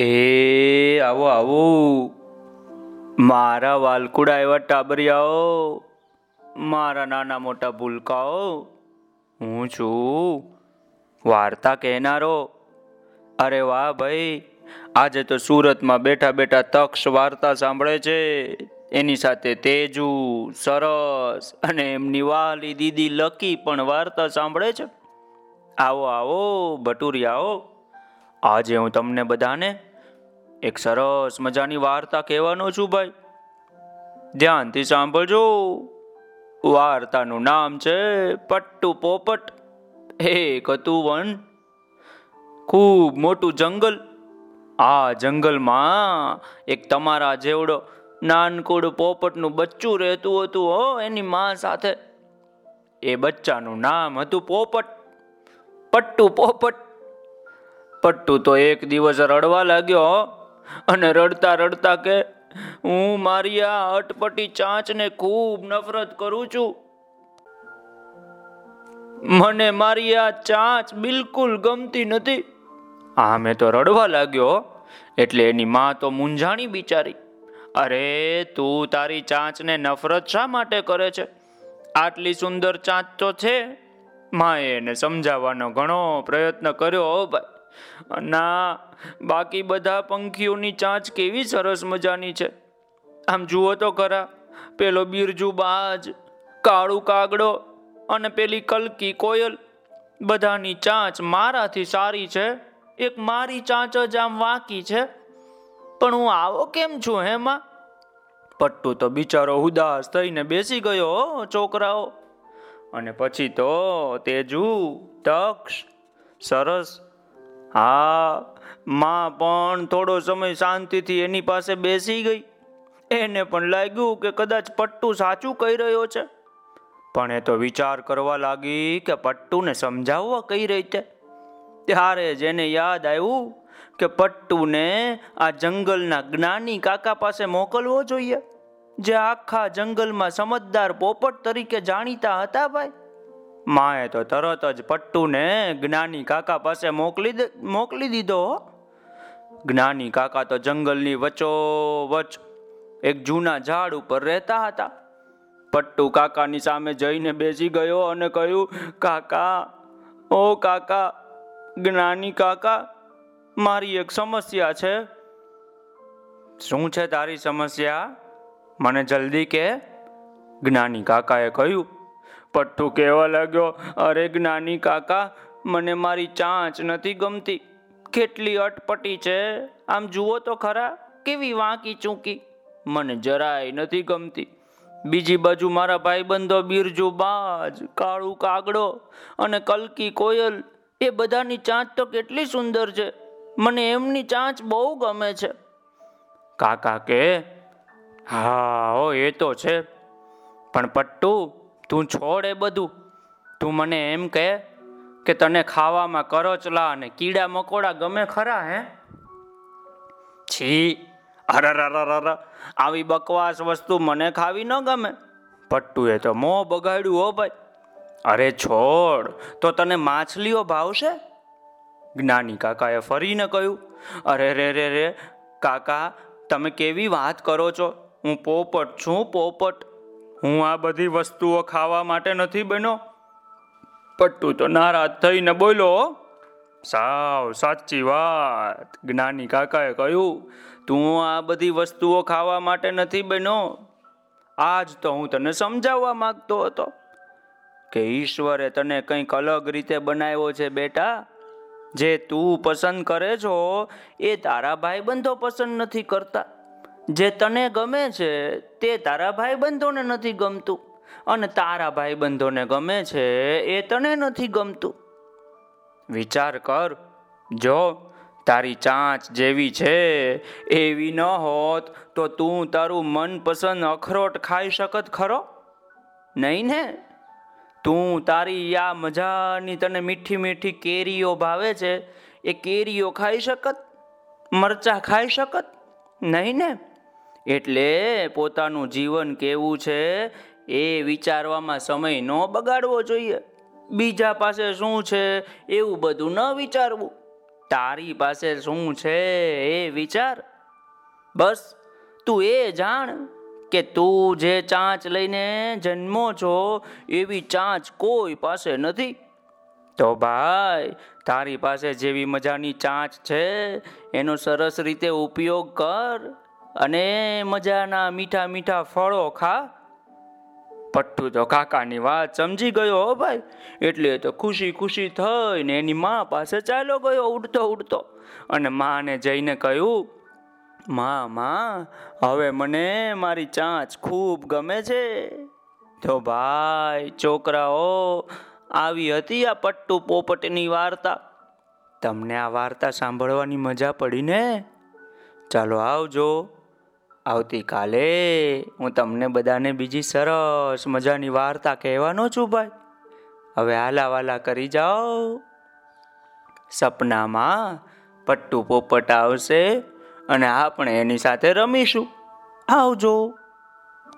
એ આવો આવો. મારા વાલકુડા એવા ટાબરિયાઓ. મારા નાના મોટા ભૂલકાઓ. હું છું વાર્તા કહેનારો. અરે વાહ ભાઈ, આજે તો સુરતમાં બેઠા બેઠા તક્ષ વાર્તા સાંભળે છે. એની સાથે તેજુ, સરસ અને એમની વાલી દીદી લકી પણ વાર્તા સાંભળે છે. આવો આવો, ભટુરિયાઓ. આજે હું તમને બધાને એક સરસ મજાની વાર્તા કહેવાનો છું ભાઈ. ધ્યાનથી સાંભળજો. વાર્તાનું નામ છે પટ્ટુ પોપટ. એક હતું વન. ખૂબ મોટું જંગલ. આ જંગલમાં એક તમારા જેવડો નાનકુડ પોપટનું બચ્ચું રહેતું હતું, હો, એની માં સાથે. એ બચ્ચાનું નામ હતું પોપટ. પટ્ટુ પોપટ. પટ્ટુ તો એક દિવસ રડવા લાગ્યો. અને રડતા રડતા કે, હું મારી આ અટપટી ચાંચને ખૂબ નફરત કરું છું. મને મારી આ ચાંચ બિલકુલ ગમતી નથી. આ મેં તો રડવા લાગ્યો. એટલે એની માં તો મૂંઝાણી બિચારી. અરે, તું તારી ચાંચને નફરત શા માટે કરે છે? આટલી સુંદર ચાંચ તો છે. માએ એને સમજાવવાનો ઘણો પ્રયત્ન કર્યો ભાઈ ના, બાકી બધા પંખીઓની ચાંચ કેવી સરસ મજાની છે. આમ જુઓ તો ખરા, પેલો બિરજુ બાજ, કાળું કાગડો અને પેલી કલકી કોયલ, બધાની ચાંચ મારાથી સારી છે, એક મારી ચાંચ જ આમ વાંકી છે. પણ હું આવો કેમ છું, હેમાં? પટ્ટુ તો બિચારો ઉદાસ થઈને બેસી ગયો છોકરાઓ. અને પછી તો તેજુ તક્ષ સરસ હા, માં પણ થોડો સમય શાંતિથી એની પાસે બેસી ગઈ. એને પણ લાગ્યું કે કદાચ પટ્ટુ સાચું કહી રહ્યો છે. પણ એ તો વિચાર કરવા લાગી કે પટ્ટુને સમજાવવા કઈ રીતે ત્યારે જ એને યાદ આવ્યું કે પટ્ટુને આ જંગલના જ્ઞાની કાકા પાસે મોકલવો જોઈએ. જે આખા જંગલમાં સમજદાર પોપટ તરીકે જાણીતા હતા ભાઈ. માએ તો તરત જ પટ્ટુને જ્ઞાની કાકા પાસે મોકલી મોકલી દીધો. જ્ઞાની કાકા તો જંગલની વચ્ચોવચ એક જૂના ઝાડ ઉપર રહેતા હતા. પટ્ટુ કાકાની સામે જઈને બેસી ગયો અને કહ્યું, કાકા, ઓ કાકા, જ્ઞાની કાકા, મારી એક સમસ્યા છે. શું છે તારી સમસ્યા? મને જલ્દી કે. જ્ઞાની કાકાએ કહ્યું પટ્ટુ કહેવા લાગ્યો, અરે જ્ઞાની કાકા, મને મારી ચાંચ નથી ગમતી. કેટલી અટપટી છે. આમ જુઓ તો ખરા, કેવી વાંકી ચૂંકી. મને જરાય નથી ગમતી. બીજી બાજુ મારા ભાઈબંધો બિરજુ બાજ, કાળું કાગડો અને કલકી કોયલ, એ બધાની ચાંચ તો કેટલી સુંદર છે. મને એમની ચાંચ બહુ ગમે છે. કાકા કે? હા, હો, એ તો છે. પણ પટ્ટુ તું છોડ એ બધું. તું મને એમ કહે કે, તને ખાવામાં કરચલા અને કીડા મકોડા ગમે ખરા, હે? છી અરરરરર આવી બકવાસ વસ્તુ મને ખાવી ન ગમે. પટ્ટુએ તો મોં બગાડ્યું હો ભાઈ. અરે છોડ, તો તને માછલીઓ ભાવશે? જ્ઞાની કાકાએ ફરીને કહ્યું, અરે રે રે રે, કાકા, તમે કેવી વાત કરો છો? હું પોપટ છું, પોપટ. હું આ બધી વસ્તુઓ ખાવા માટે નથી બન્યો. પટ્ટુ તો નારાજ થઈને બોલ્યો હો. સાવ સાચી વાત. જ્ઞાની કાકાએ કહ્યું, તું આ બધી વસ્તુઓ ખાવા માટે નથી બન્યો. આજ તો હું તને સમજાવવા માંગતો હતો કે ઈશ્વરે તને કંઈક અલગ રીતે બનાવ્યો છે બેટા. જે તું પસંદ કરે છો, એ તારા ભાઈબંધો પસંદ નથી કરતા. જે તને ગમે છે, તે તારા ભાઈબંધોને નથી ગમતું. અને તારા ભાઈબંધોને ગમે છે, એ તને નથી ગમતું. વિચાર કર, જો તારી ચાંચ જેવી છે, એવી ન હોત, તો તું તારું મનપસંદ અખરોટ ખાઈ શકત ખરો? નહીં ને? તું તારી આ મજાની તને મીઠી મીઠી કેરીઓ ભાવે છે, એ કેરીઓ ખાઈ શકત? મરચા ખાઈ શકત? નહીં ને? એટલે પોતાનું જીવન કેવું છે એ વિચારવામાં સમય ન બગાડવો જોઈએ. બીજા પાસે શું છે એવું બધું ન વિચારવું. તારી પાસે શું છે એ વિચાર. બસ, તું એ જાણ કે તું જે ચાંચ લઈને જન્મો છો એવી ચાંચ કોઈ પાસે નથી. તો ભાઈ, તારી પાસે જેવી મજાની ચાંચ છે, એનો સરસ રીતે ઉપયોગ કર. અને મજાના મીઠા મીઠા ફળો ખા. પટ્ટુ તો કાકાની વાત સમજી ગયો હો ભાઈ. એટલે તો ખુશી ખુશી થઈને એની મા પાસે ચાલો ગયો ઉડતો ઉડતો. અને માને જઈને કહ્યું, માં માં, હવે મને મારી ચાંચ ખૂબ ગમે છે. તો ભાઈ, છોકરાઓ, આવી હતી આ પટ્ટુ પોપટની વાર્તા. તમને આ વાર્તા સાંભળવાની મજા પડી ને? ચાલો આવજો. આવતીકાલે હું તમને બધાને બીજી સરસ મજાની વાર્તા કહેવાનો છું ભાઈ. હવે હાલાવાલા કરી જાઓ. સપનામાં પટ્ટુ પોપટ આવશે અને આપણે એની સાથે રમીશું. આવજો.